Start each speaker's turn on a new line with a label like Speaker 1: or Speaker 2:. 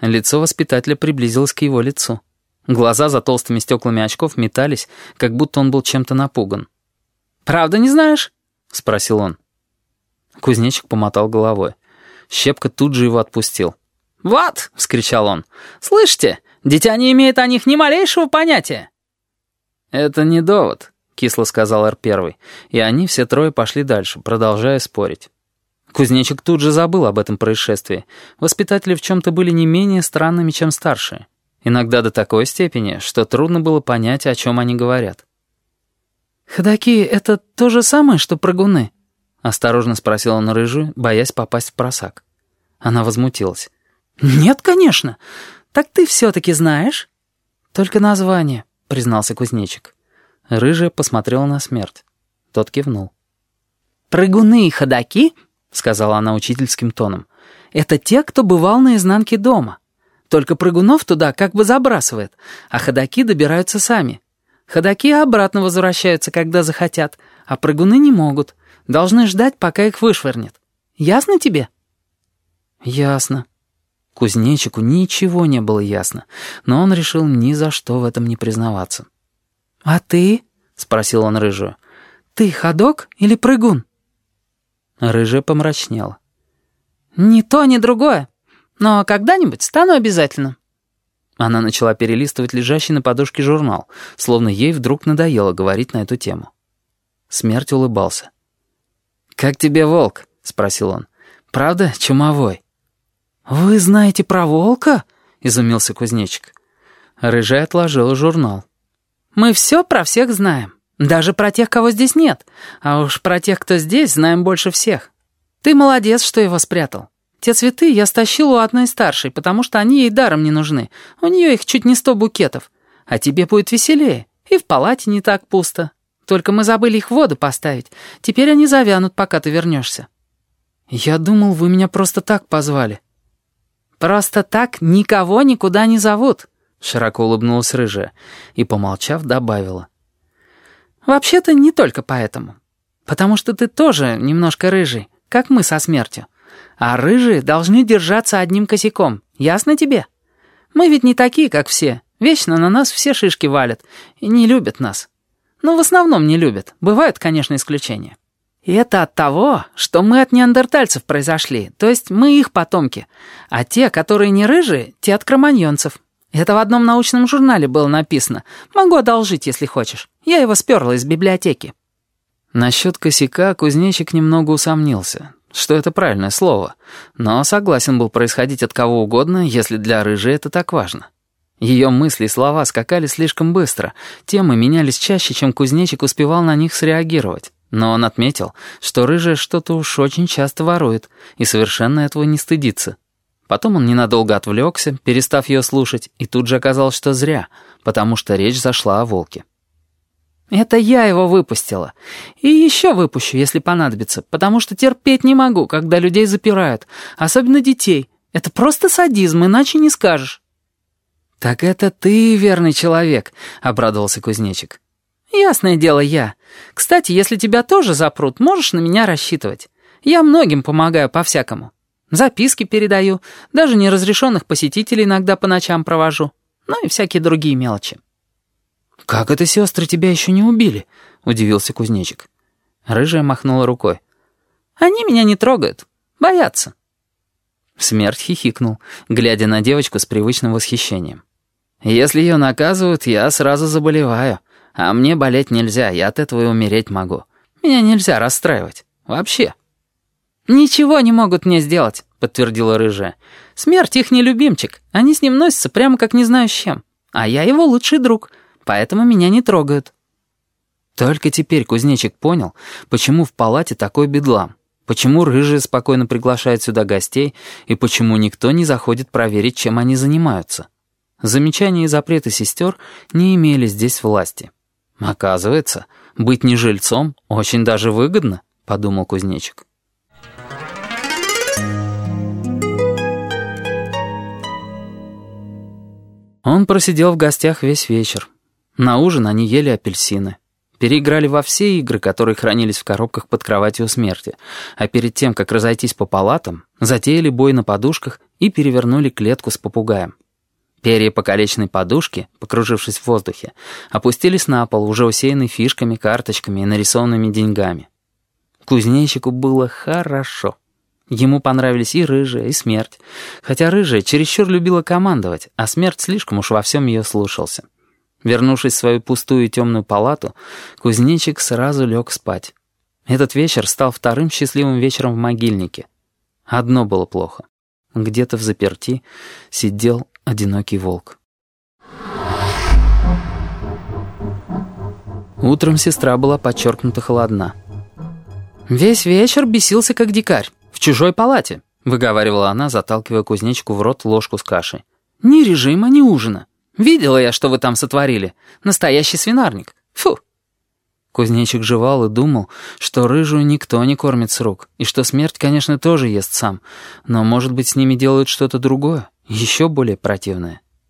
Speaker 1: Лицо воспитателя приблизилось к его лицу. Глаза за толстыми стеклами очков метались, как будто он был чем-то напуган. «Правда не знаешь?» — спросил он. Кузнечик помотал головой. Щепка тут же его отпустил. «Вот!» — вскричал он. «Слышите, дитя не имеет о них ни малейшего понятия!» «Это не довод», — кисло сказал Р-1, и они все трое пошли дальше, продолжая спорить. Кузнечик тут же забыл об этом происшествии. Воспитатели в чем-то были не менее странными, чем старшие. Иногда до такой степени, что трудно было понять, о чем они говорят.
Speaker 2: «Ходаки — это то же самое, что прыгуны?»
Speaker 1: — осторожно спросила он рыжую, боясь попасть в просак. Она возмутилась.
Speaker 2: «Нет, конечно. Так ты все-таки знаешь?»
Speaker 1: «Только название», — признался кузнечик. Рыжая посмотрела на смерть. Тот кивнул.
Speaker 2: «Прыгуны и ходаки», — сказала она учительским тоном, — «это те, кто бывал на изнанке дома. Только прыгунов туда как бы забрасывает, а ходаки добираются сами. Ходаки обратно возвращаются, когда захотят, а прыгуны не могут. Должны ждать, пока их вышвырнет. Ясно тебе?»
Speaker 1: «Ясно». Кузнечику ничего не было ясно, но он решил ни за что в этом не признаваться.
Speaker 2: «А ты?» — спросил он рыжую. «Ты ходок или прыгун?»
Speaker 1: Рыжая помрачнела.
Speaker 2: «Ни то, ни другое. Но когда-нибудь стану обязательно».
Speaker 1: Она начала перелистывать лежащий на подушке журнал, словно ей вдруг надоело говорить на эту тему. Смерть улыбался. «Как тебе волк?» — спросил он. «Правда, чумовой?»
Speaker 2: «Вы знаете про волка?» — изумился кузнечик.
Speaker 1: Рыжая отложила журнал.
Speaker 2: «Мы все про всех знаем. Даже про тех, кого здесь нет. А уж про тех, кто здесь, знаем больше всех. Ты молодец, что его спрятал. Те цветы я стащил у одной старшей, потому что они ей даром не нужны. У нее их чуть не сто букетов. А тебе будет веселее. И в палате не так пусто. Только мы забыли их в воду поставить. Теперь они завянут, пока ты вернешься.
Speaker 1: Я думал, вы меня просто так позвали.
Speaker 2: Просто так никого никуда не зовут.
Speaker 1: Широко улыбнулась рыжая и, помолчав, добавила.
Speaker 2: Вообще-то не только поэтому. Потому что ты тоже немножко рыжий, как мы со смертью. А рыжие должны держаться одним косяком, ясно тебе? Мы ведь не такие, как все. Вечно на нас все шишки валят и не любят нас. Ну, в основном не любят. Бывают, конечно, исключения. И это от того, что мы от неандертальцев произошли, то есть мы их потомки. А те, которые не рыжие, те от кроманьонцев. Это в одном научном журнале было написано. Могу одолжить, если хочешь. Я его сперла из библиотеки».
Speaker 1: Насчет косяка кузнечик немного усомнился, что это правильное слово, но согласен был происходить от кого угодно, если для рыжей это так важно. Ее мысли и слова скакали слишком быстро, темы менялись чаще, чем кузнечик успевал на них среагировать. Но он отметил, что рыжая что-то уж очень часто ворует и совершенно этого не стыдится. Потом он ненадолго отвлекся, перестав ее слушать, и тут же оказалось, что зря, потому что речь зашла о волке.
Speaker 2: «Это я его выпустила. И еще выпущу, если понадобится, потому что терпеть не могу, когда людей запирают, особенно детей. Это просто садизм, иначе не скажешь».
Speaker 1: «Так это ты верный человек», — обрадовался кузнечик.
Speaker 2: «Ясное дело, я. Кстати, если тебя тоже запрут, можешь на меня рассчитывать. Я многим помогаю по-всякому». Записки передаю, даже неразрешенных посетителей иногда по ночам провожу. Ну и всякие другие мелочи».
Speaker 1: «Как это сестры тебя еще не убили?» — удивился кузнечик. Рыжая махнула рукой.
Speaker 2: «Они меня не трогают. Боятся».
Speaker 1: Смерть хихикнул, глядя на девочку с привычным восхищением. «Если ее наказывают, я сразу заболеваю. А мне болеть нельзя, я от этого и умереть могу. Меня нельзя расстраивать. Вообще».
Speaker 2: «Ничего не могут мне сделать», — подтвердила рыжая. «Смерть их не любимчик. Они с ним носятся прямо как не знаю с чем. А я его лучший друг, поэтому меня не трогают».
Speaker 1: Только теперь кузнечик понял, почему в палате такой бедлам, почему рыжая спокойно приглашает сюда гостей и почему никто не заходит проверить, чем они занимаются. Замечания и запреты сестер не имели здесь власти. «Оказывается, быть не жильцом очень даже выгодно», — подумал кузнечик. Он просидел в гостях весь вечер. На ужин они ели апельсины. Переиграли во все игры, которые хранились в коробках под кроватью смерти, а перед тем, как разойтись по палатам, затеяли бой на подушках и перевернули клетку с попугаем. Перья покалеченной подушки, покружившись в воздухе, опустились на пол, уже усеянный фишками, карточками и нарисованными деньгами. Кузнечику было хорошо. Ему понравились и рыжая, и смерть. Хотя рыжая чересчур любила командовать, а смерть слишком уж во всем ее слушался. Вернувшись в свою пустую темную палату, кузнечик сразу лег спать. Этот вечер стал вторым счастливым вечером в могильнике. Одно было плохо. Где-то в заперти сидел одинокий волк. Утром сестра была подчеркнуто холодна.
Speaker 2: «Весь вечер бесился, как дикарь, в чужой палате», — выговаривала она, заталкивая кузнечку в рот ложку с кашей. «Ни режима, ни ужина. Видела я, что вы там сотворили. Настоящий свинарник. Фу!»
Speaker 1: Кузнечик жевал и думал, что рыжую никто не кормит с рук, и что смерть, конечно, тоже ест сам, но, может быть, с ними делают что-то другое, еще более противное.